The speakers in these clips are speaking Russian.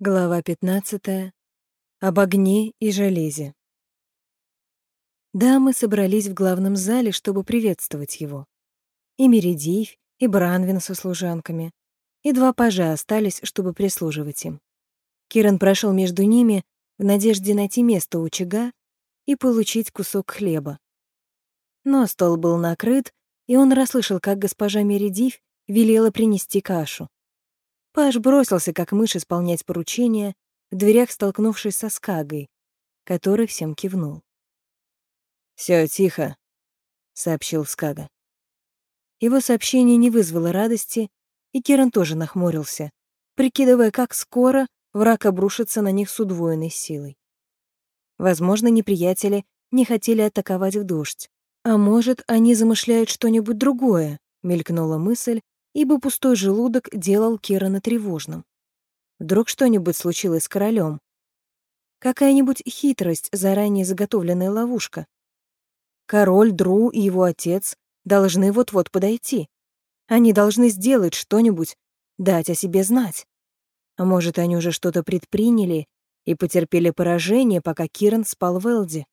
Глава 15. Об огне и железе. Дамы собрались в главном зале, чтобы приветствовать его. И Меридив, и Бранвин со служанками, и два пажа остались, чтобы прислуживать им. Киран прошел между ними в надежде найти место у очага и получить кусок хлеба. Но стол был накрыт, и он расслышал, как госпожа Меридив велела принести кашу. Паш бросился, как мышь, исполнять поручение, в дверях столкнувшись со Скагой, который всем кивнул. Все тихо», — сообщил Скага. Его сообщение не вызвало радости, и Киран тоже нахмурился, прикидывая, как скоро враг обрушится на них с удвоенной силой. Возможно, неприятели не хотели атаковать в дождь. А может, они замышляют что-нибудь другое, мелькнула мысль, ибо пустой желудок делал Кирана тревожным. Вдруг что-нибудь случилось с королем? Какая-нибудь хитрость, заранее заготовленная ловушка? Король, Дру и его отец должны вот-вот подойти. Они должны сделать что-нибудь, дать о себе знать. А может, они уже что-то предприняли и потерпели поражение, пока Киран спал в Элде?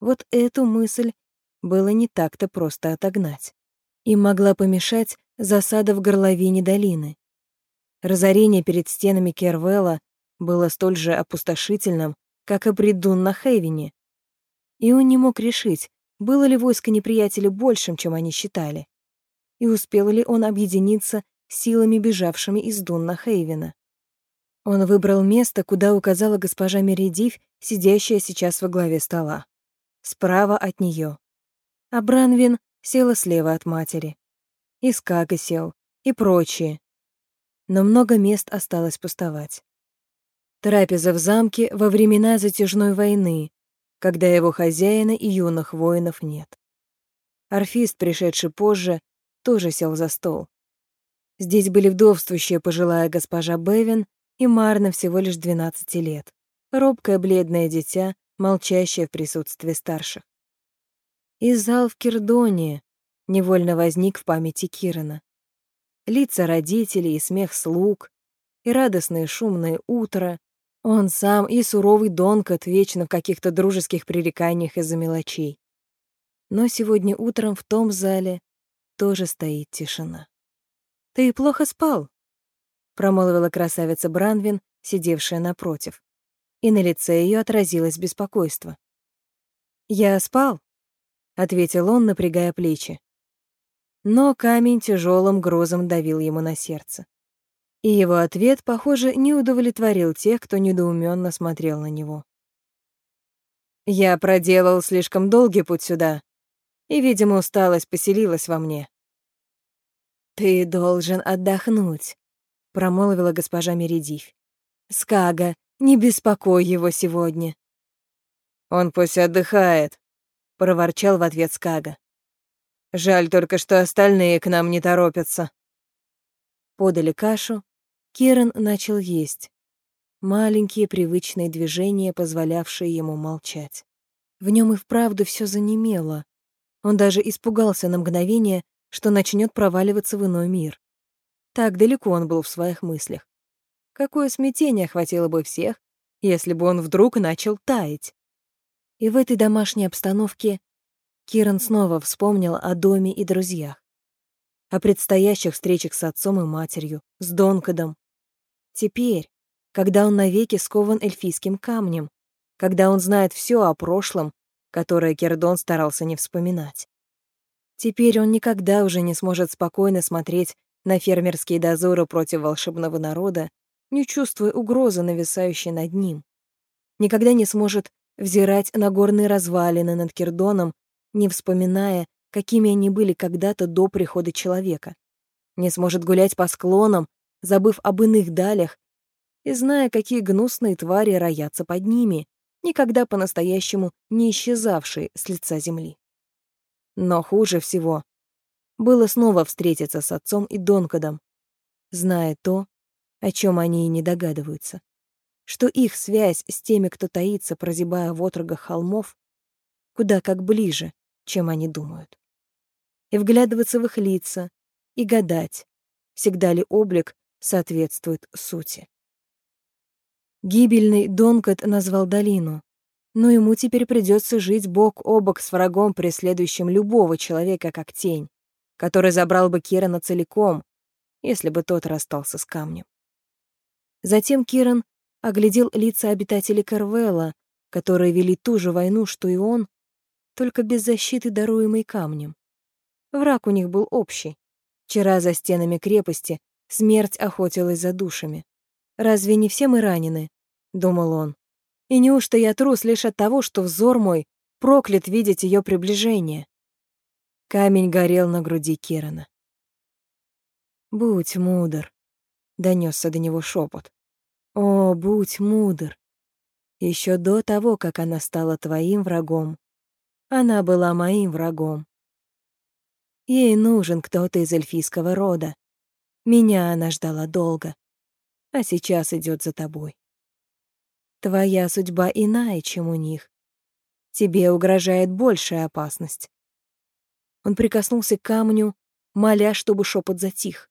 Вот эту мысль было не так-то просто отогнать. Им могла помешать засада в горловине долины. Разорение перед стенами Кервелла было столь же опустошительным, как и Бридун на Хейвене. И он не мог решить, было ли войско неприятеля большим, чем они считали, и успел ли он объединиться силами, бежавшими из Дунна Хейвена. Он выбрал место, куда указала госпожа Меридив, сидящая сейчас во главе стола. Справа от нее. А Бранвин села слева от матери и Скага сел, и прочие. Но много мест осталось пустовать. Трапеза в замке во времена затяжной войны, когда его хозяина и юных воинов нет. Орфист, пришедший позже, тоже сел за стол. Здесь были вдовствующая пожилая госпожа Бевин и Марна всего лишь 12 лет, робкое бледное дитя, молчащее в присутствии старших. И зал в Кирдоне, невольно возник в памяти Кирана. Лица родителей и смех слуг, и радостное шумное утро, он сам и суровый Донкот вечно в каких-то дружеских пререканиях из-за мелочей. Но сегодня утром в том зале тоже стоит тишина. «Ты плохо спал?» — промолвила красавица Бранвин, сидевшая напротив. И на лице ее отразилось беспокойство. «Я спал», — ответил он, напрягая плечи но камень тяжелым грузом давил ему на сердце. И его ответ, похоже, не удовлетворил тех, кто недоуменно смотрел на него. «Я проделал слишком долгий путь сюда, и, видимо, усталость поселилась во мне». «Ты должен отдохнуть», — промолвила госпожа Меридив. «Скага, не беспокой его сегодня». «Он пусть отдыхает», — проворчал в ответ Скага. Жаль только, что остальные к нам не торопятся. Подали кашу. Киран начал есть. Маленькие привычные движения, позволявшие ему молчать. В нем и вправду все занемело. Он даже испугался на мгновение, что начнет проваливаться в иной мир. Так далеко он был в своих мыслях. Какое смятение охватило бы всех, если бы он вдруг начал таять. И в этой домашней обстановке Киран снова вспомнил о доме и друзьях. О предстоящих встречах с отцом и матерью, с Донкадом. Теперь, когда он навеки скован эльфийским камнем, когда он знает все о прошлом, которое Кердон старался не вспоминать. Теперь он никогда уже не сможет спокойно смотреть на фермерские дозоры против волшебного народа, не чувствуя угрозы, нависающей над ним. Никогда не сможет взирать на горные развалины над Кердоном не вспоминая, какими они были когда-то до прихода человека. Не сможет гулять по склонам, забыв об иных далях, и зная, какие гнусные твари роятся под ними, никогда по-настоящему не исчезавшие с лица земли. Но хуже всего было снова встретиться с отцом и Донкадом, зная то, о чем они и не догадываются, что их связь с теми, кто таится, прозябая в отрогах холмов, куда как ближе, чем они думают. И вглядываться в их лица, и гадать, всегда ли облик соответствует сути. Гибельный Донкот назвал долину, но ему теперь придется жить бок о бок с врагом, преследующим любого человека как тень, который забрал бы Кирана целиком, если бы тот расстался с камнем. Затем Киран оглядел лица обитателей Карвелла, которые вели ту же войну, что и он, только без защиты, даруемой камнем. Враг у них был общий. Вчера за стенами крепости смерть охотилась за душами. «Разве не все мы ранены?» — думал он. «И неужто я трус лишь от того, что взор мой проклят видеть ее приближение?» Камень горел на груди Кирана. «Будь мудр», — донесся до него шепот. «О, будь мудр! Еще до того, как она стала твоим врагом, она была моим врагом. Ей нужен кто-то из эльфийского рода. Меня она ждала долго, а сейчас идет за тобой. Твоя судьба иная, чем у них. Тебе угрожает большая опасность. Он прикоснулся к камню, моля, чтобы шепот затих.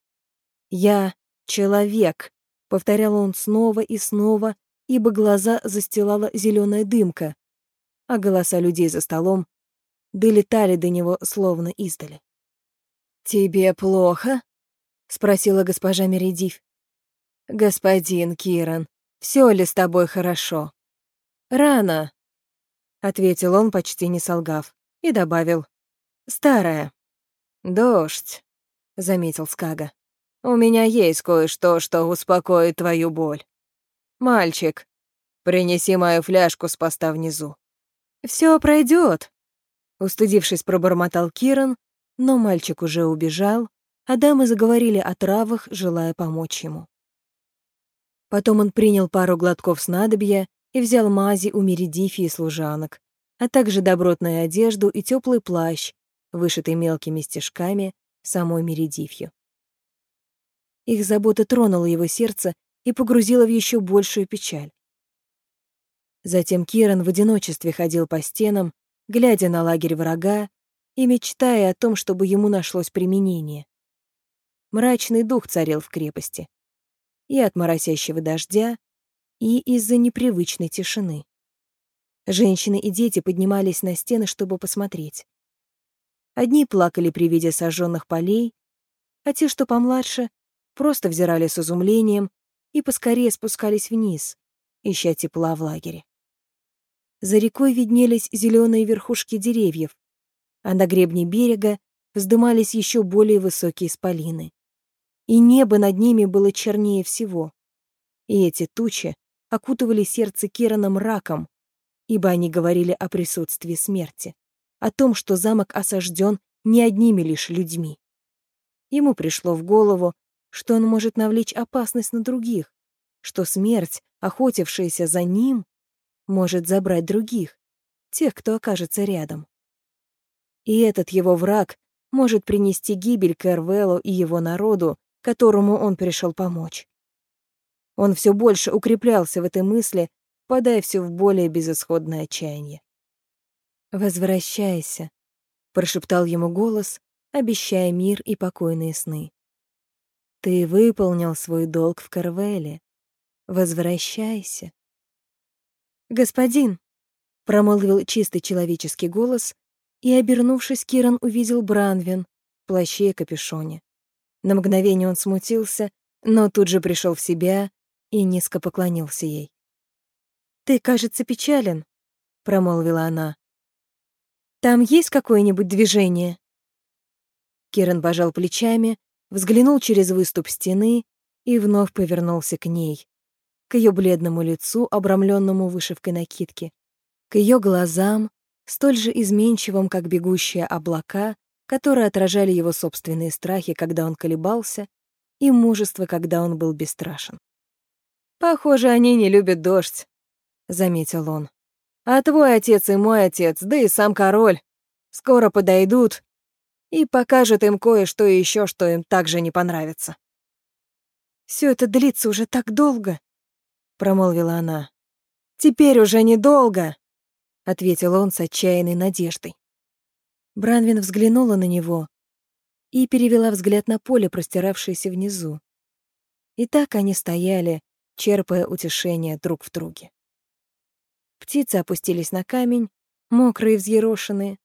«Я — человек», — повторял он снова и снова, ибо глаза застилала зеленая дымка, а голоса людей за столом долетали до него словно издали. «Тебе плохо?» — спросила госпожа Мередив. «Господин Киран, все ли с тобой хорошо?» «Рано», — ответил он, почти не солгав, и добавил. «Старая». «Дождь», — заметил Скага. «У меня есть кое-что, что успокоит твою боль. Мальчик, принеси мою фляжку с поста внизу». Все пройдет, устыдившись, пробормотал Киран, но мальчик уже убежал, а дамы заговорили о травах, желая помочь ему. Потом он принял пару глотков снадобья и взял мази у Меридифи и служанок, а также добротную одежду и теплый плащ, вышитый мелкими стежками самой Меридифью. Их забота тронула его сердце и погрузила в еще большую печаль. Затем Киран в одиночестве ходил по стенам, глядя на лагерь врага и мечтая о том, чтобы ему нашлось применение. Мрачный дух царил в крепости. И от моросящего дождя, и из-за непривычной тишины. Женщины и дети поднимались на стены, чтобы посмотреть. Одни плакали при виде сожженных полей, а те, что помладше, просто взирали с изумлением и поскорее спускались вниз, ища тепла в лагере. За рекой виднелись зеленые верхушки деревьев, а на гребне берега вздымались еще более высокие спалины. И небо над ними было чернее всего. И эти тучи окутывали сердце Кирана мраком, ибо они говорили о присутствии смерти, о том, что замок осажден не одними лишь людьми. Ему пришло в голову, что он может навлечь опасность на других, что смерть, охотившаяся за ним, может забрать других, тех, кто окажется рядом. И этот его враг может принести гибель Кэрвеллу и его народу, которому он пришел помочь. Он все больше укреплялся в этой мысли, падая все в более безысходное отчаяние. «Возвращайся», — прошептал ему голос, обещая мир и покойные сны. Ты выполнил свой долг в Карвеле. Возвращайся. Господин, промолвил чистый человеческий голос, и, обернувшись, Киран увидел Бранвин в плаще и капюшоне. На мгновение он смутился, но тут же пришел в себя и низко поклонился ей. «Ты, кажется, печален», — промолвила она. «Там есть какое-нибудь движение?» Киран пожал плечами, взглянул через выступ стены и вновь повернулся к ней, к ее бледному лицу, обрамленному вышивкой накидки, к ее глазам, столь же изменчивым, как бегущие облака, которые отражали его собственные страхи, когда он колебался, и мужество, когда он был бесстрашен. «Похоже, они не любят дождь», — заметил он. «А твой отец и мой отец, да и сам король, скоро подойдут и покажет им кое-что еще, что им также не понравится. Все это длится уже так долго, промолвила она. Теперь уже недолго, ответил он с отчаянной надеждой. Бранвин взглянула на него и перевела взгляд на поле, простиравшееся внизу. И так они стояли, черпая утешение друг в друге. Птицы опустились на камень, мокрые и взъерошенные.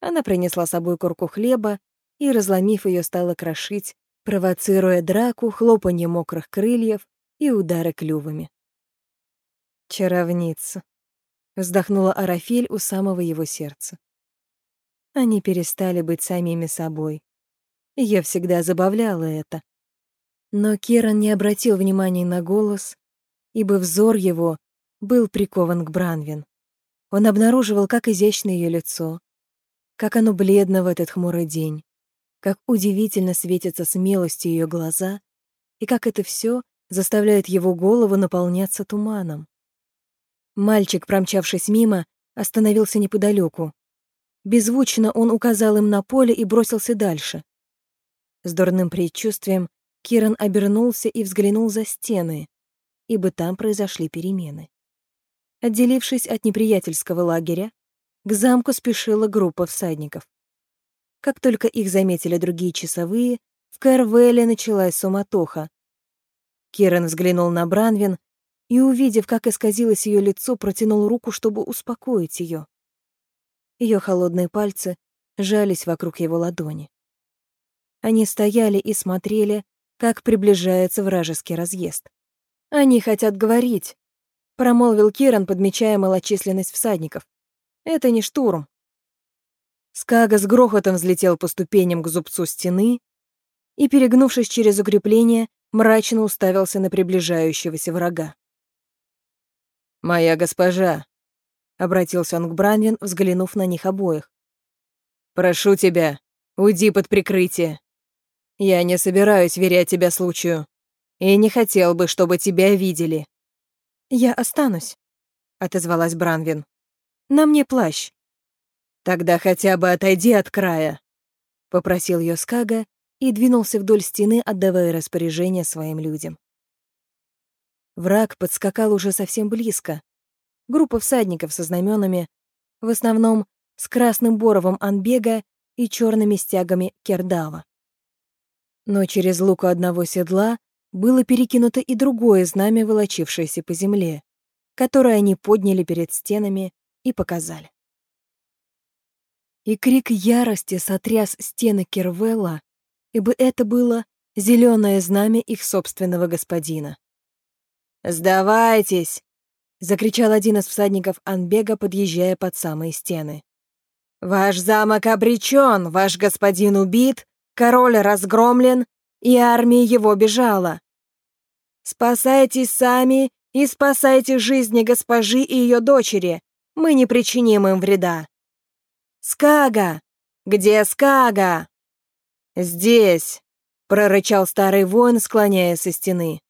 Она принесла с собой курку хлеба и, разломив ее, стала крошить, провоцируя драку, хлопанье мокрых крыльев и удары клювами. «Чаровница», — вздохнула Арафель у самого его сердца. Они перестали быть самими собой. Я всегда забавляла это. Но Киран не обратил внимания на голос, ибо взор его был прикован к Бранвин. Он обнаруживал, как изящно ее лицо, как оно бледно в этот хмурый день, как удивительно светятся смелостью ее глаза, и как это все заставляет его голову наполняться туманом. Мальчик, промчавшись мимо, остановился неподалеку. Беззвучно он указал им на поле и бросился дальше. С дурным предчувствием Киран обернулся и взглянул за стены, ибо там произошли перемены. Отделившись от неприятельского лагеря, к замку спешила группа всадников. Как только их заметили другие часовые, в Кэрвелле началась суматоха. Киран взглянул на Бранвин и, увидев, как исказилось ее лицо, протянул руку, чтобы успокоить ее. Ее холодные пальцы жались вокруг его ладони. Они стояли и смотрели, как приближается вражеский разъезд. «Они хотят говорить», — промолвил Киран, подмечая малочисленность всадников. «Это не штурм». Скага с грохотом взлетел по ступеням к зубцу стены и, перегнувшись через укрепление, мрачно уставился на приближающегося врага. «Моя госпожа», — обратился он к Бранвин, взглянув на них обоих. «Прошу тебя, уйди под прикрытие. Я не собираюсь верять тебя случаю, и не хотел бы, чтобы тебя видели». «Я останусь», — отозвалась Бранвин. «На мне плащ». «Тогда хотя бы отойди от края», — попросил ее Скага и двинулся вдоль стены, отдавая распоряжение своим людям. Враг подскакал уже совсем близко. Группа всадников со знаменами, в основном с красным боровом Анбега и черными стягами Кердава. Но через луку одного седла было перекинуто и другое знамя, волочившееся по земле, которое они подняли перед стенами и показали. И крик ярости сотряс стены Кервелла, ибо это было зеленое знамя их собственного господина. «Сдавайтесь!» — закричал один из всадников Анбега, подъезжая под самые стены. «Ваш замок обречен, ваш господин убит, король разгромлен, и армия его бежала. Спасайтесь сами и спасайте жизни госпожи и ее дочери, мы не причиним им вреда. Скага! Где Скага?» «Здесь!» — прорычал старый воин, склоняясь со стены.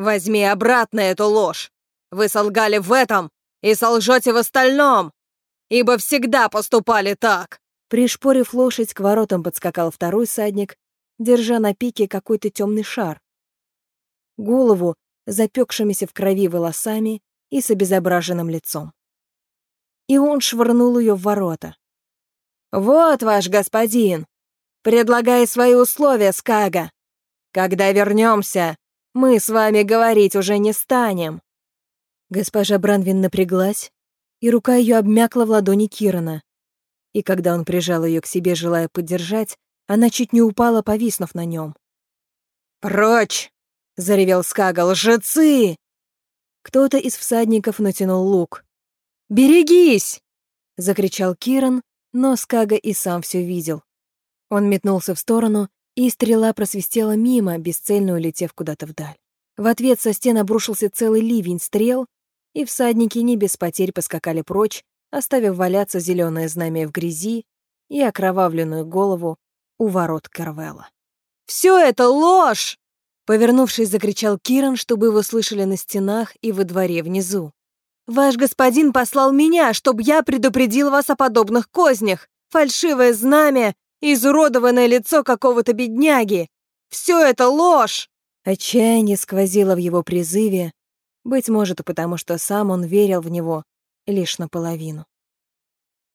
Возьми обратно эту ложь. Вы солгали в этом и солжете в остальном, ибо всегда поступали так. Пришпорив лошадь, к воротам подскакал второй садник, держа на пике какой-то темный шар. Голову, запекшимися в крови волосами и с обезображенным лицом. И он швырнул ее в ворота. «Вот ваш господин! Предлагай свои условия, Скага! Когда вернемся, мы с вами говорить уже не станем». Госпожа Бранвин напряглась, и рука ее обмякла в ладони Кирана. И когда он прижал ее к себе, желая поддержать, она чуть не упала, повиснув на нем. «Прочь!» — заревел Скага. «Лжецы!» Кто-то из всадников натянул лук. «Берегись!» — закричал Киран, но Скага и сам все видел. Он метнулся в сторону и стрела просвистела мимо, бесцельно улетев куда-то вдаль. В ответ со стен обрушился целый ливень стрел, и всадники не без потерь поскакали прочь, оставив валяться зеленое знамя в грязи и окровавленную голову у ворот Карвелла. «Все это ложь!» Повернувшись, закричал Киран, чтобы его слышали на стенах и во дворе внизу. «Ваш господин послал меня, чтобы я предупредил вас о подобных кознях. Фальшивое знамя изуродованное лицо какого-то бедняги. Все это ложь!» Отчаяние сквозило в его призыве, быть может, потому что сам он верил в него лишь наполовину.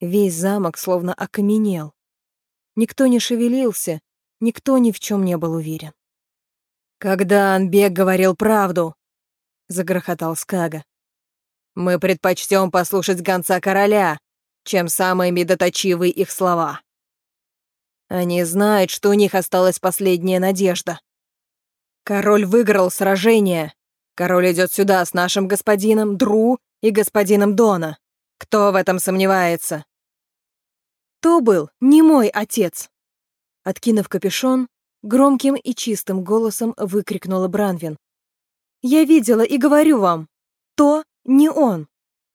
Весь замок словно окаменел. Никто не шевелился, никто ни в чем не был уверен. «Когда Анбек говорил правду, — загрохотал Скага. «Мы предпочтем послушать гонца короля, чем самые медоточивые их слова. Они знают, что у них осталась последняя надежда. Король выиграл сражение. Король идет сюда с нашим господином Дру и господином Дона. Кто в этом сомневается? То был не мой отец. Откинув капюшон, громким и чистым голосом выкрикнула Бранвин. Я видела и говорю вам, то не он.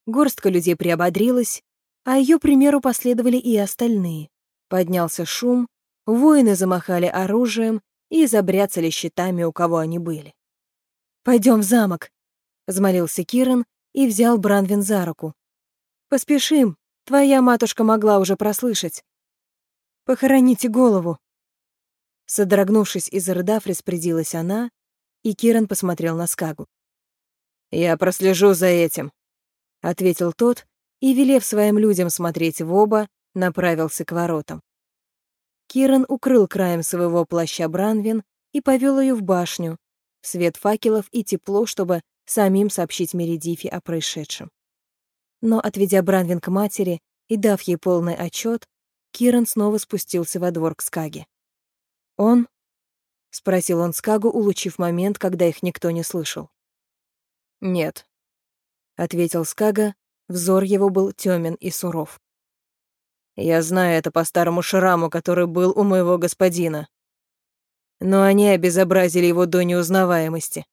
Горстка людей приободрилась, а ее примеру последовали и остальные. Поднялся шум, воины замахали оружием и забряцали щитами, у кого они были. Пойдем в замок», — взмолился Киран и взял Бранвин за руку. «Поспешим, твоя матушка могла уже прослышать. Похороните голову». Содрогнувшись и зарыдав, распорядилась она, и Киран посмотрел на Скагу. «Я прослежу за этим», — ответил тот и, велев своим людям смотреть в оба, направился к воротам. Киран укрыл краем своего плаща Бранвин и повел ее в башню, в свет факелов и тепло, чтобы самим сообщить Мередифе о происшедшем. Но, отведя Бранвин к матери и дав ей полный отчет, Киран снова спустился во двор к Скаге. «Он?» — спросил он Скагу, улучив момент, когда их никто не слышал. «Нет», — ответил Скага, взор его был тёмен и суров. Я знаю это по старому шраму, который был у моего господина. Но они обезобразили его до неузнаваемости.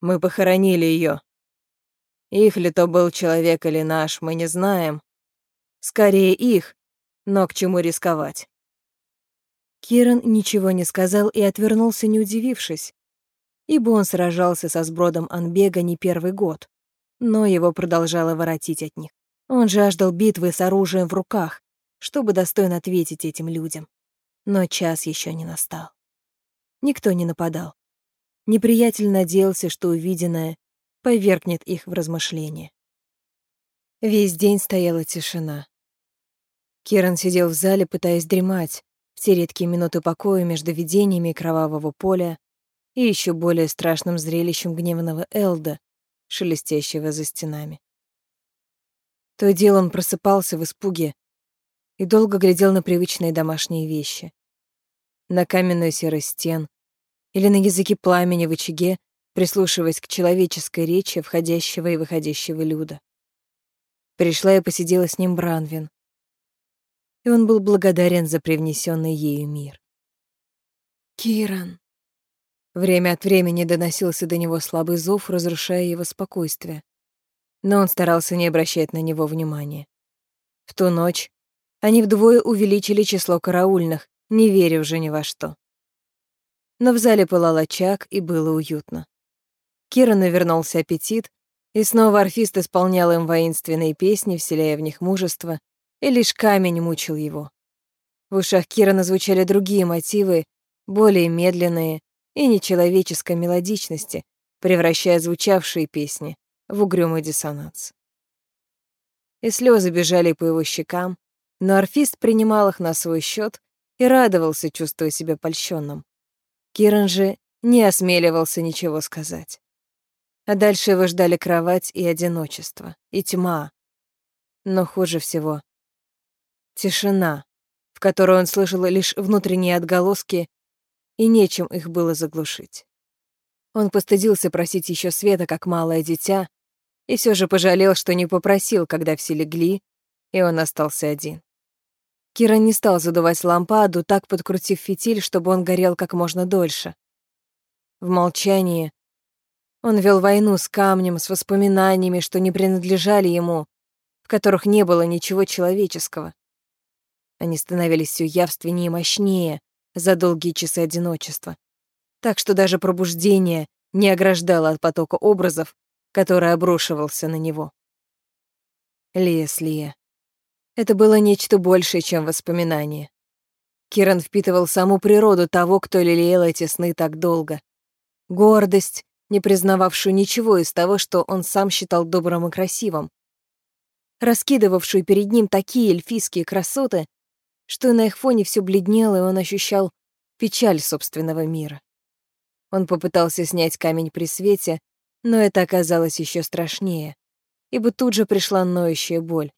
Мы похоронили ее. Их ли то был человек или наш, мы не знаем. Скорее их, но к чему рисковать? Киран ничего не сказал и отвернулся, не удивившись, ибо он сражался со сбродом Анбега не первый год, но его продолжало воротить от них. Он жаждал битвы с оружием в руках, чтобы достойно ответить этим людям. Но час еще не настал. Никто не нападал. Неприятель надеялся, что увиденное повергнет их в размышления. Весь день стояла тишина. Киран сидел в зале, пытаясь дремать, в те редкие минуты покоя между видениями кровавого поля и еще более страшным зрелищем гневного Элда, шелестящего за стенами. То и дело он просыпался в испуге и долго глядел на привычные домашние вещи. На каменную серость стен или на языки пламени в очаге, прислушиваясь к человеческой речи входящего и выходящего люда. Пришла и посидела с ним Бранвин. И он был благодарен за привнесенный ею мир. «Киран!» Время от времени доносился до него слабый зов, разрушая его спокойствие. Но он старался не обращать на него внимания. В ту ночь они вдвое увеличили число караульных, не веря уже ни во что. Но в зале пылал очаг, и было уютно. Кирану вернулся аппетит, и снова орфист исполнял им воинственные песни, вселяя в них мужество, и лишь камень мучил его. В ушах Кирана звучали другие мотивы, более медленные и нечеловеческой мелодичности, превращая звучавшие песни в угрюмый диссонанс. И слезы бежали по его щекам, но орфист принимал их на свой счет и радовался, чувствуя себя польщенным. Киран же не осмеливался ничего сказать. А дальше его ждали кровать и одиночество, и тьма. Но хуже всего — тишина, в которой он слышал лишь внутренние отголоски, и нечем их было заглушить. Он постыдился просить еще света, как малое дитя, и все же пожалел, что не попросил, когда все легли, и он остался один. Кира не стал задувать лампаду, так подкрутив фитиль, чтобы он горел как можно дольше. В молчании он вел войну с камнем, с воспоминаниями, что не принадлежали ему, в которых не было ничего человеческого. Они становились все явственнее и мощнее за долгие часы одиночества. Так что даже пробуждение не ограждало от потока образов, который обрушивался на него. Лес Лия. Это было нечто большее, чем воспоминание. Киран впитывал саму природу того, кто лелеял эти сны так долго. Гордость, не признававшую ничего из того, что он сам считал добрым и красивым. Раскидывавшую перед ним такие эльфийские красоты, что на их фоне все бледнело, и он ощущал печаль собственного мира. Он попытался снять камень при свете, Но это оказалось еще страшнее, ибо тут же пришла ноющая боль.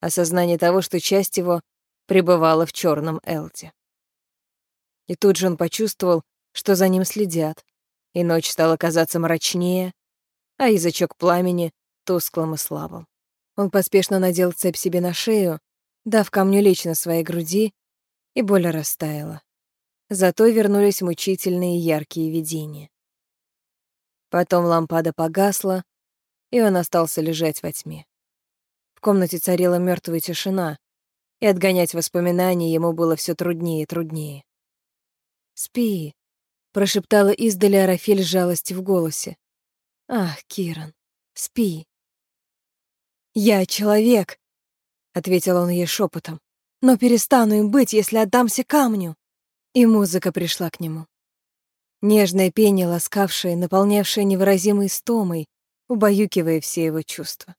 Осознание того, что часть его пребывала в черном Элте. И тут же он почувствовал, что за ним следят, и ночь стала казаться мрачнее, а язычок пламени — тусклым и слабым. Он поспешно надел цепь себе на шею, дав камню лечь на своей груди, и боль растаяла. Зато вернулись мучительные яркие видения. Потом лампада погасла, и он остался лежать во тьме. В комнате царила мертвая тишина, и отгонять воспоминания ему было все труднее и труднее. «Спи», — прошептала издали Арафель жалости в голосе. «Ах, Киран, спи». «Я человек», — ответил он ей шепотом, «но перестану им быть, если отдамся камню». И музыка пришла к нему. Нежное пение, ласкавшее, наполнявшее невыразимой стомой, убаюкивая все его чувства.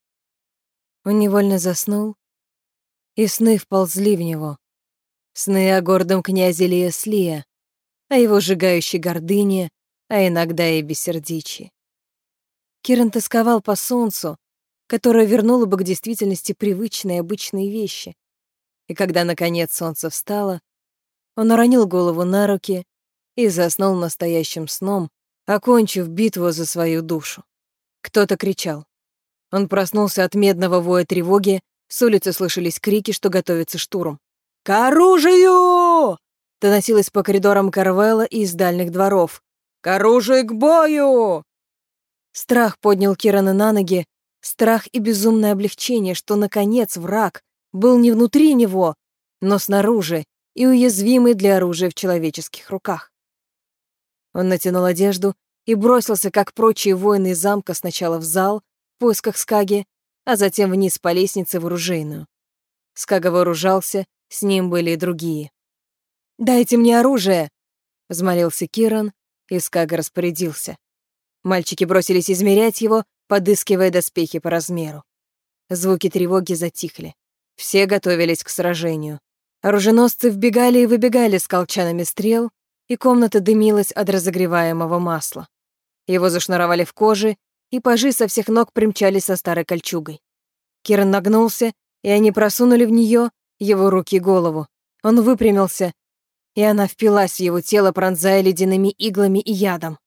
Он невольно заснул, и сны вползли в него. Сны о гордом князе Лия о его сжигающей гордыне, а иногда и бессердечии. Киран тосковал по солнцу, которое вернуло бы к действительности привычные обычные вещи. И когда, наконец, солнце встало, он уронил голову на руки и заснул настоящим сном, окончив битву за свою душу. Кто-то кричал. Он проснулся от медного воя тревоги, с улицы слышались крики, что готовится штурм. «К оружию!» доносилось по коридорам Карвелла и из дальних дворов. «К оружию к бою!» Страх поднял Кирана на ноги, страх и безумное облегчение, что, наконец, враг был не внутри него, но снаружи и уязвимый для оружия в человеческих руках. Он натянул одежду и бросился, как прочие воины из замка, сначала в зал, в поисках Скаги, а затем вниз по лестнице в оружейную. Скага вооружался, с ним были и другие. «Дайте мне оружие!» — взмолился Киран, и Скага распорядился. Мальчики бросились измерять его, подыскивая доспехи по размеру. Звуки тревоги затихли. Все готовились к сражению. Оруженосцы вбегали и выбегали с колчанами стрел, и комната дымилась от разогреваемого масла. Его зашнуровали в коже, и пажи со всех ног примчались со старой кольчугой. Киран нагнулся, и они просунули в нее его руки и голову. Он выпрямился, и она впилась в его тело, пронзая ледяными иглами и ядом.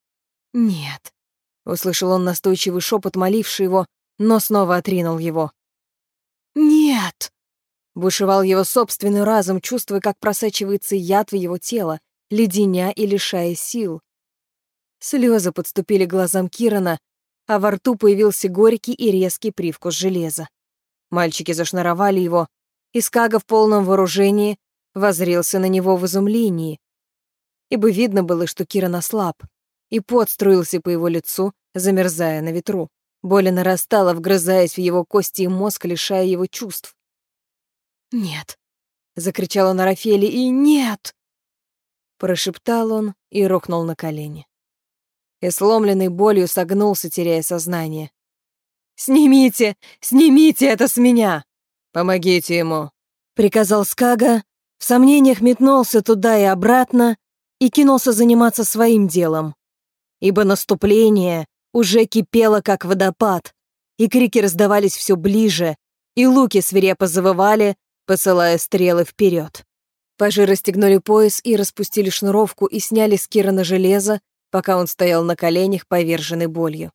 «Нет», — услышал он настойчивый шепот, моливший его, но снова отринул его. «Нет!» — бушевал его собственный разум, чувствуя, как просачивается яд в его тело, леденя и лишая сил. Слезы подступили к глазам Кирана, а во рту появился горький и резкий привкус железа. Мальчики зашнуровали его, и Скага в полном вооружении возрился на него в изумлении, ибо видно было, что Киран ослаб, и пот струился по его лицу, замерзая на ветру. Боль нарастала, вгрызаясь в его кости и мозг, лишая его чувств. «Нет!» — закричал он Арафели, и «нет!» Прошептал он и рухнул на колени. И сломленный болью согнулся, теряя сознание. «Снимите! Снимите это с меня!» «Помогите ему!» — приказал Скага, в сомнениях метнулся туда и обратно и кинулся заниматься своим делом ибо наступление уже кипело, как водопад, и крики раздавались все ближе, и луки свирепо завывали, посылая стрелы вперед. Пажи расстегнули пояс и распустили шнуровку и сняли с Кирана железо, пока он стоял на коленях, поверженный болью.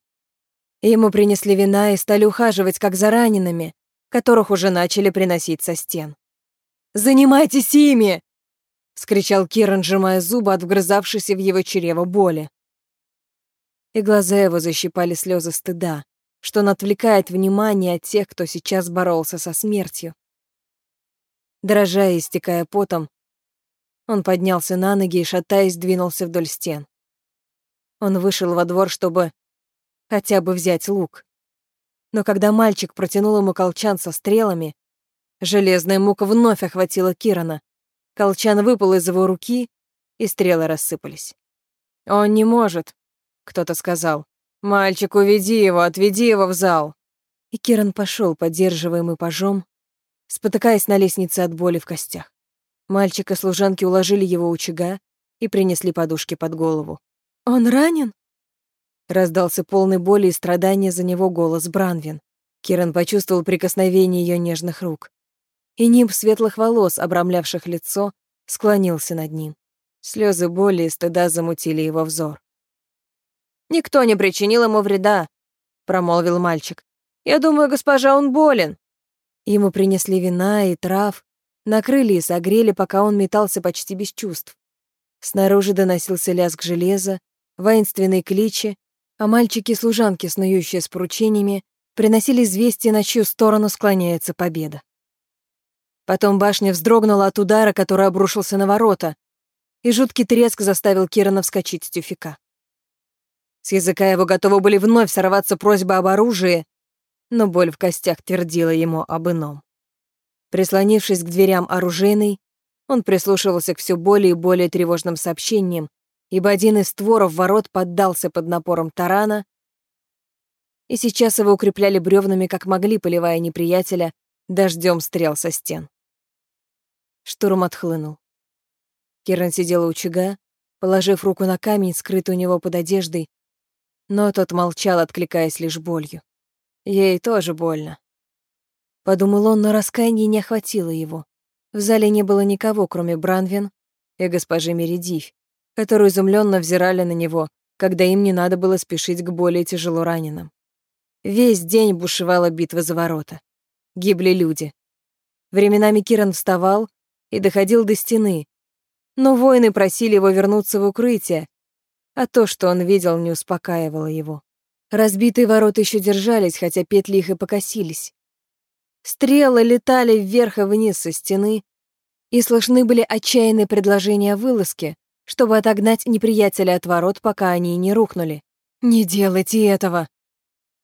Ему принесли вина и стали ухаживать, как за ранеными, которых уже начали приносить со стен. «Занимайтесь ими!» — скричал Киран, сжимая зубы от вгрызавшейся в его чрево боли и глаза его защипали слезы стыда, что он отвлекает внимание от тех, кто сейчас боролся со смертью. Дрожа и истекая потом, он поднялся на ноги и, шатаясь, двинулся вдоль стен. Он вышел во двор, чтобы хотя бы взять лук. Но когда мальчик протянул ему колчан со стрелами, железная мука вновь охватила Кирана. Колчан выпал из его руки, и стрелы рассыпались. «Он не может», кто-то сказал. «Мальчик, уведи его, отведи его в зал». И Киран пошел, поддерживаемый пажом, спотыкаясь на лестнице от боли в костях. Мальчик и служанки уложили его у очага и принесли подушки под голову. «Он ранен?» Раздался полный боли и страдания за него голос Бранвин. Киран почувствовал прикосновение ее нежных рук. И нимб светлых волос, обрамлявших лицо, склонился над ним. Слезы боли и стыда замутили его взор. «Никто не причинил ему вреда», — промолвил мальчик. «Я думаю, госпожа, он болен». Ему принесли вина и трав, накрыли и согрели, пока он метался почти без чувств. Снаружи доносился лязг железа, воинственные кличи, а мальчики-служанки, снующие с поручениями, приносили известие, на чью сторону склоняется победа. Потом башня вздрогнула от удара, который обрушился на ворота, и жуткий треск заставил Кирана вскочить с тюфика. С языка его готовы были вновь сорваться просьба об оружии, но боль в костях твердила ему об ином. Прислонившись к дверям оружейной, он прислушивался к все более и более тревожным сообщениям, ибо один из творов ворот поддался под напором тарана, и сейчас его укрепляли бревнами, как могли, поливая неприятеля дождем стрел со стен. Штурм отхлынул. Киран сидел у очага, положив руку на камень, скрытый у него под одеждой, но тот молчал, откликаясь лишь болью. Ей тоже больно. Подумал он, но раскаяние не охватило его. В зале не было никого, кроме Бранвин и госпожи Меридив, которые изумленно взирали на него, когда им не надо было спешить к более тяжело раненым. Весь день бушевала битва за ворота. Гибли люди. Временами Киран вставал и доходил до стены, но воины просили его вернуться в укрытие, а то, что он видел, не успокаивало его. Разбитые ворота еще держались, хотя петли их и покосились. Стрелы летали вверх и вниз со стены, и слышны были отчаянные предложения о вылазке, чтобы отогнать неприятеля от ворот, пока они не рухнули. «Не делайте этого!»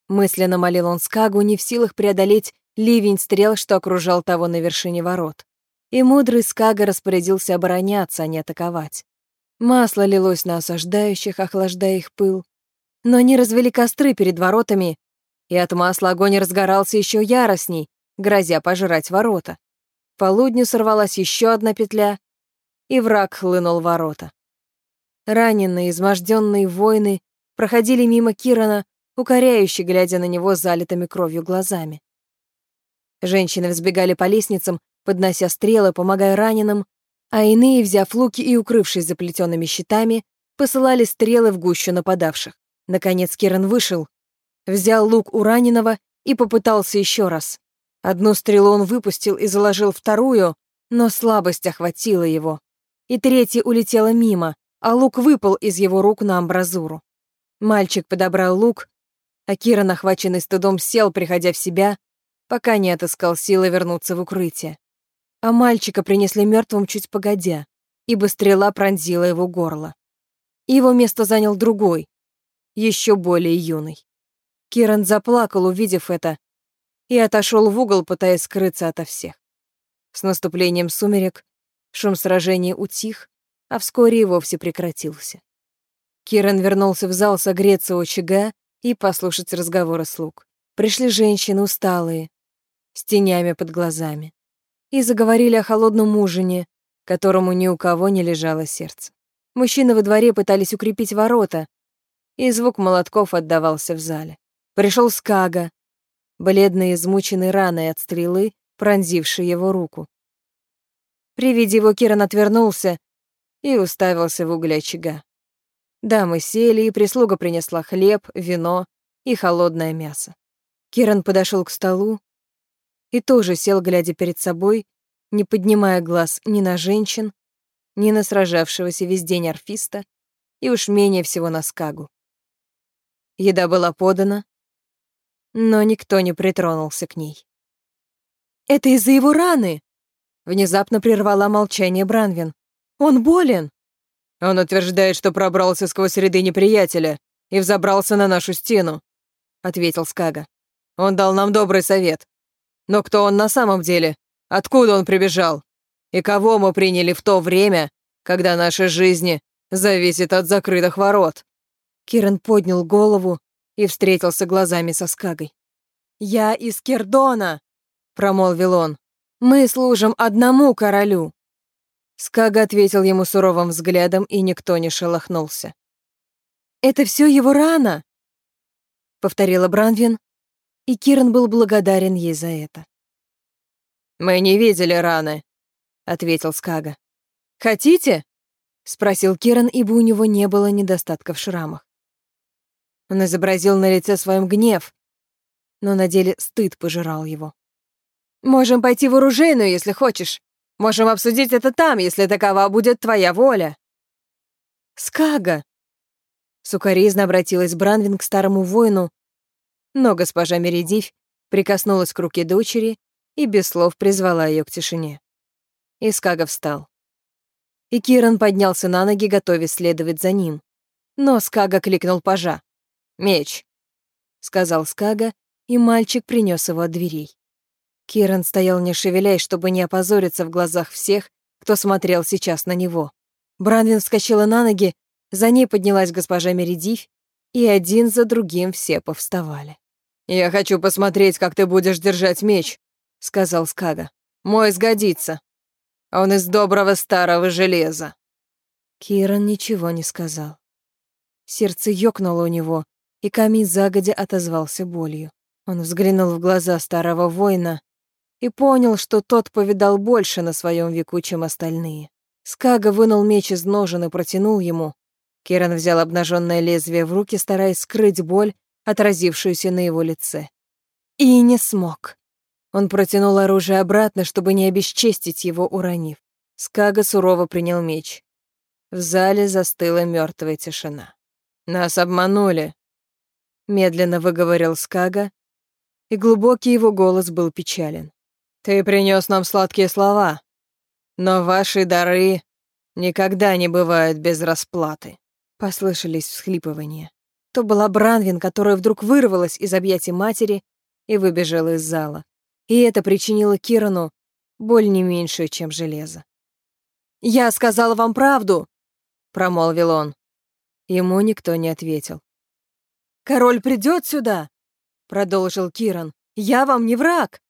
Мысленно молил он Скагу, не в силах преодолеть ливень стрел, что окружал того на вершине ворот. И мудрый Скага распорядился обороняться, а не атаковать. Масло лилось на осаждающих, охлаждая их пыл. Но они развели костры перед воротами, и от масла огонь разгорался еще яростней, грозя пожрать ворота. Полудню сорвалась еще одна петля, и враг хлынул ворота. Раненые, изможденные воины проходили мимо Кирана, укоряюще глядя на него залитыми кровью глазами. Женщины взбегали по лестницам, поднося стрелы, помогая раненым, а иные, взяв луки и укрывшись заплетенными щитами, посылали стрелы в гущу нападавших. Наконец Киран вышел, взял лук у раненого и попытался еще раз. Одну стрелу он выпустил и заложил вторую, но слабость охватила его. И третья улетела мимо, а лук выпал из его рук на амбразуру. Мальчик подобрал лук, а Кира, охваченный стыдом, сел, приходя в себя, пока не отыскал силы вернуться в укрытие. А мальчика принесли мертвым чуть погодя, ибо стрела пронзила его горло. Его место занял другой, еще более юный. Киран заплакал, увидев это, и отошел в угол, пытаясь скрыться ото всех. С наступлением сумерек шум сражения утих, а вскоре и вовсе прекратился. Киран вернулся в зал согреться у очага и послушать разговоры слуг. Пришли женщины усталые, с тенями под глазами, и заговорили о холодном ужине, которому ни у кого не лежало сердце. Мужчины во дворе пытались укрепить ворота, и звук молотков отдавался в зале. Пришел Скага, бледный измученный раной от стрелы, пронзившей его руку. При виде его Киран отвернулся и уставился в угля очага. Дамы сели, и прислуга принесла хлеб, вино и холодное мясо. Киран подошел к столу и тоже сел, глядя перед собой, не поднимая глаз ни на женщин, ни на сражавшегося весь день орфиста, и уж менее всего на скагу. Еда была подана, но никто не притронулся к ней. «Это из-за его раны!» Внезапно прервала молчание Бранвин. «Он болен!» «Он утверждает, что пробрался сквозь ряды неприятеля и взобрался на нашу стену», — ответил Скага. «Он дал нам добрый совет. Но кто он на самом деле? Откуда он прибежал? И кого мы приняли в то время, когда наши жизни зависят от закрытых ворот?» Киран поднял голову и встретился глазами со Скагой. «Я из Кердона!» — промолвил он. «Мы служим одному королю!» Скага ответил ему суровым взглядом, и никто не шелохнулся. «Это все его рана!» повторила Бранвин, и Киран был благодарен ей за это. «Мы не видели раны», — ответил Скага. «Хотите?» — спросил Киран, ибо у него не было недостатка в шрамах. Он изобразил на лице своем гнев, но на деле стыд пожирал его. «Можем пойти в оружейную, если хочешь. Можем обсудить это там, если такова будет твоя воля». «Скага!» Сукаризно обратилась Бранвин к старому воину, но госпожа Мередивь прикоснулась к руке дочери и без слов призвала ее к тишине. Искага встал. И Киран поднялся на ноги, готовясь следовать за ним. Но Скага кликнул пажа. «Меч», — сказал Скага, и мальчик принес его от дверей. Киран стоял не шевелясь, чтобы не опозориться в глазах всех, кто смотрел сейчас на него. Бранвин вскочила на ноги, за ней поднялась госпожа Мередивь, и один за другим все повставали. «Я хочу посмотреть, как ты будешь держать меч», — сказал Скага. «Мой сгодится. Он из доброго старого железа». Киран ничего не сказал. Сердце ёкнуло у него, и камень загодя отозвался болью. Он взглянул в глаза старого воина и понял, что тот повидал больше на своем веку, чем остальные. Скага вынул меч из ножен и протянул ему. Киран взял обнаженное лезвие в руки, стараясь скрыть боль, отразившуюся на его лице. И не смог. Он протянул оружие обратно, чтобы не обесчестить его, уронив. Скага сурово принял меч. В зале застыла мертвая тишина. «Нас обманули», — медленно выговорил Скага, и глубокий его голос был печален. «Ты принес нам сладкие слова, но ваши дары никогда не бывают без расплаты», — послышались всхлипывания. То была Бранвин, которая вдруг вырвалась из объятий матери и выбежала из зала и это причинило Кирану боль не меньшую, чем железо. «Я сказала вам правду!» — промолвил он. Ему никто не ответил. «Король придет сюда!» — продолжил Киран. «Я вам не враг!»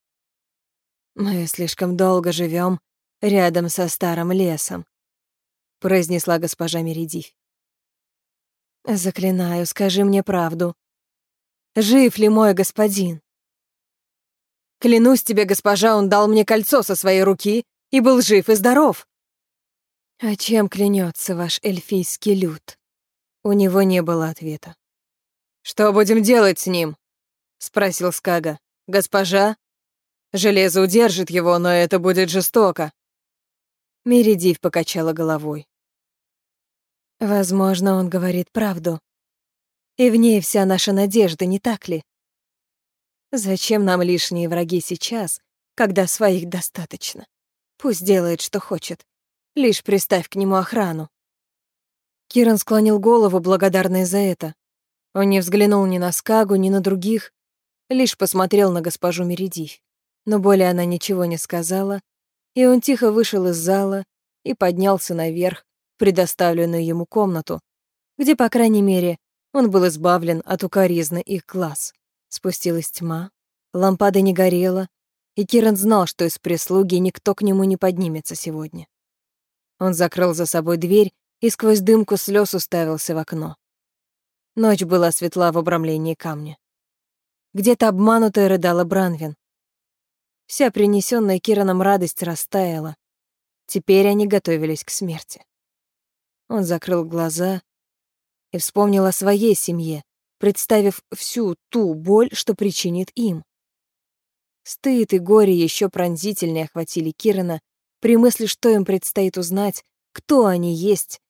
«Мы слишком долго живем рядом со старым лесом», — произнесла госпожа Мередив. «Заклинаю, скажи мне правду. Жив ли мой господин?» Клянусь тебе, госпожа, он дал мне кольцо со своей руки и был жив и здоров. А чем клянется ваш эльфийский люд? У него не было ответа. Что будем делать с ним? спросил Скага. Госпожа? Железо удержит его, но это будет жестоко. Мередив покачала головой. Возможно, он говорит правду. И в ней вся наша надежда, не так ли? Зачем нам лишние враги сейчас, когда своих достаточно? Пусть делает, что хочет. Лишь приставь к нему охрану. Киран склонил голову, благодарный за это. Он не взглянул ни на Скагу, ни на других, лишь посмотрел на госпожу Мередивь. Но более она ничего не сказала, и он тихо вышел из зала и поднялся наверх предоставленную ему комнату, где, по крайней мере, он был избавлен от укоризны их глаз. Спустилась тьма, лампада не горела, и Киран знал, что из прислуги никто к нему не поднимется сегодня. Он закрыл за собой дверь и сквозь дымку слез уставился в окно. Ночь была светла в обрамлении камня. Где-то обманутая рыдала Бранвин. Вся принесенная Кираном радость растаяла. Теперь они готовились к смерти. Он закрыл глаза и вспомнил о своей семье, представив всю ту боль, что причинит им. Стыд и горе еще пронзительнее охватили Кирана при мысли, что им предстоит узнать, кто они есть,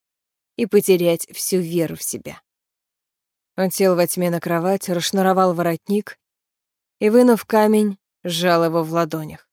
и потерять всю веру в себя. Он сел во тьме на кровать, расшнуровал воротник и, вынув камень, сжал его в ладонях.